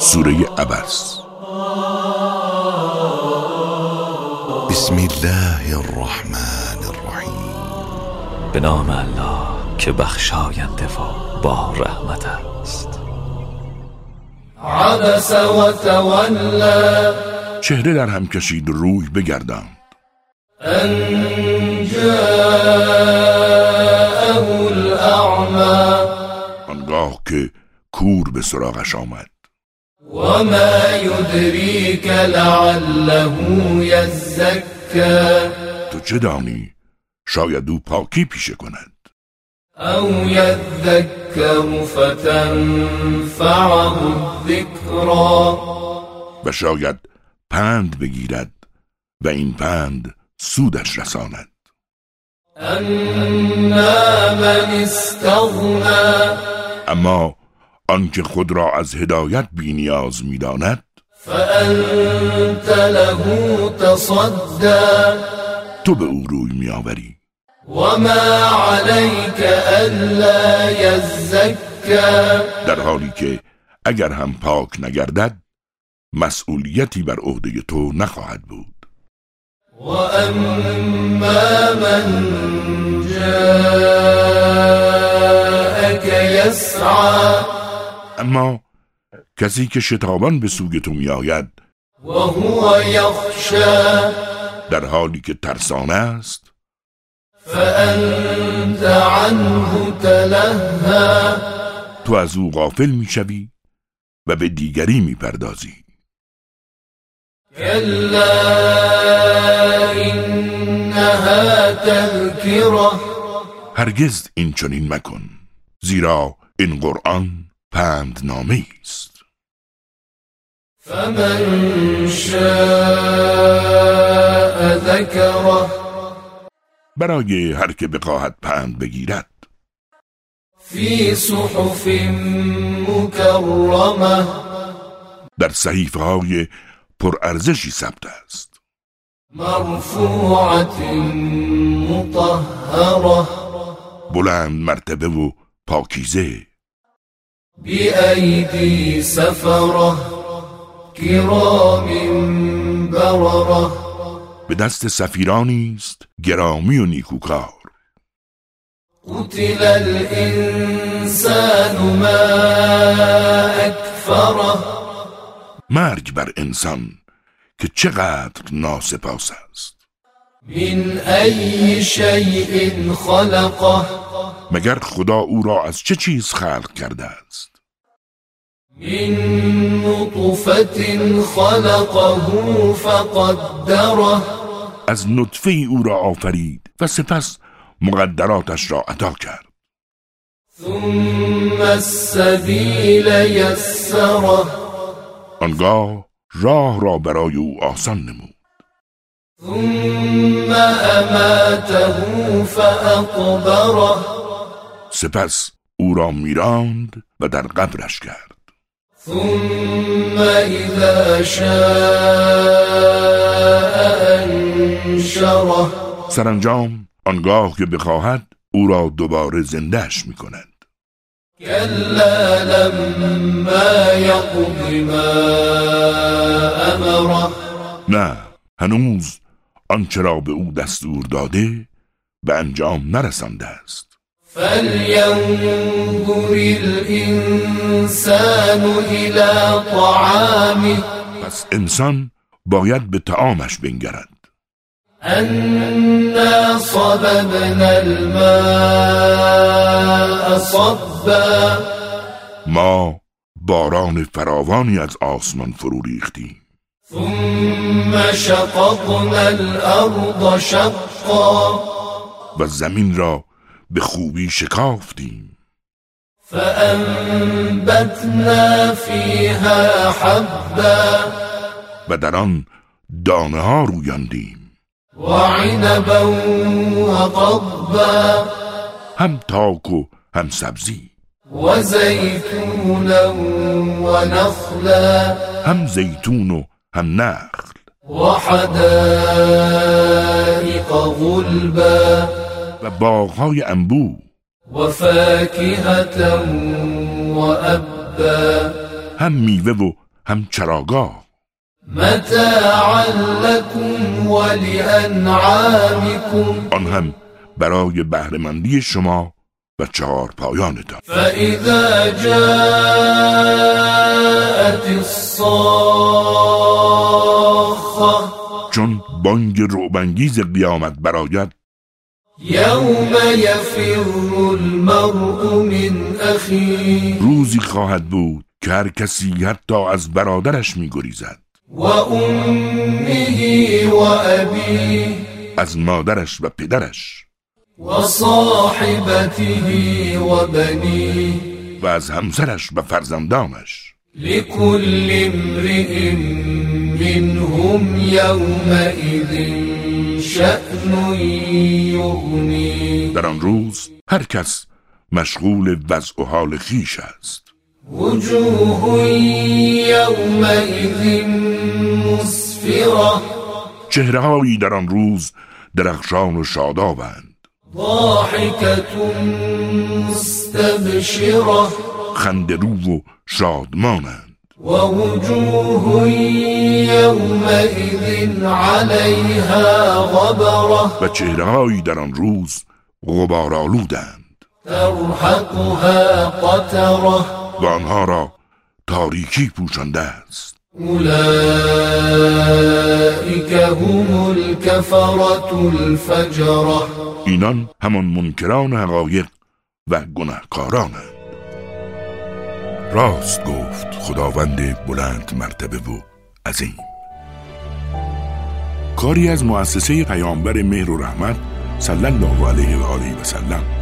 سوره عبس بسم الله الرحمن الرحیم. به نام الله که بخشاینده و با رحمت است. عبس و تولا چهره در هم کشید روی بگرداند. ان جاءه الاعمى. آنگاه که کور به سراغش آمد. وما يدريك لعله يزكى. تو چه دانی؟ شاید او پاکی پیشه کند. أو يذكر فتنفعه الذكرى. و شاید پند بگیرد و این پند سودش رساند. أما من استغنى. اما آنکه خود را از هدایت بینیاز می‌داند. فأنت له تصدى. تو به او روی میآوری. وما عليك ألا يزكى. در حالی که اگر هم پاک نگردد مسئولیتی بر عهده تو نخواهد بود. وأما من جاءك يسعى. اما کسی که شتابان به سوی تو میآید وهو يخشى در حالی که ترسانه است. فأنت عنه تلهى تو از او غافل می‌شوی و به دیگری می‌پردازی. كلا إنها تذكرة هرگز این چنین مکن زیرا این قرآن پند است. فمن شاء ذكره برای هر که بخواهد پند بگیرد. في صحف مكرمة در صحیفه های پرارزشی ثبت است. مرفوعة مطهرة. بلند مرتبه و پاکیزه. بأيدي سفرة كرام بررة. به دست سفیرانی است گرامی و نیکوکار. قتل الإنسان ما أكفره. مرگ بر انسان که چقدر ناسپاس است. من أي شيء خلقه. مگر خدا او را از چه چیز خلق کرده است؟ من نطفة خلقه فقدره. از نطفه او را آفرید و سپس مقدراتش را عطا کرد. ثم السبيل يسره آنگاه راه را برای او آسان نمود. سپس او را میراند و در قبرش کرد ثم إذا شاء سرانجام آنگاه که بخواهد او را دوباره زندهش می کند كلا لما يقض ما أمره. نه هنوز آنچه را به او دستور داده به انجام نرسانده است. فلينظر الإنسان إلى طعامه. پس انسان باید به تعامش بنگرد. أنا صببنا الماء صبا. ما باران فراوانی از آسمان فرو ریختیم. ثم شققنا الأرض شقا. و زمین را به خوبی شکافتیم. فأنبتنا فيها حبا. و در آن دانه ها رویاندیم. وعنبا وقضبا هم تاک و هم سبزی. وزيتونا ونخلا هم زیتون و هم نخل وحدائق غلبا و باغهای انبوه. وفاكهة وأبا. هم میوه و هم چراگاه. متاعا لكم ولأنعامكم. آن هم برای بهرهمندی شما و چهار پایانتان فإذا جاءت الصاخة بانگ روبنگیز قیامت برآید يوم يفر المرء من أخيه روزی خواهد بود که هر کسی حتی از برادرش میگریزد. وأمه وأبيه از مادرش و پدرش. وصاحبته وبنيه و از همسرش و فرزندانش. لكل امرئ منهم يومئذ شأن يغنيه در آن روز هر کس مشغول وضع و حال خیش است. وجوه يومئذ مسفرة. چهرههایی در آن روز درخشان و شادابند. ضاحكة مستبشرة. خنده رو و شادمانند. ووجوه يومئذ عليها غبرة. و چهرههایی در آن روز غبارآلودند ترحقها قترة و آنها را تاریکی پوشانده است. أولئك هم الكفرة الفجرة. اینان همان منکران حقایق و گناهکارانند. راست گفت خداوند بلند مرتبه و عظیم. کاری از مؤسسه پیامبر مهر و رحمت صلی الله علیه و آله و سلم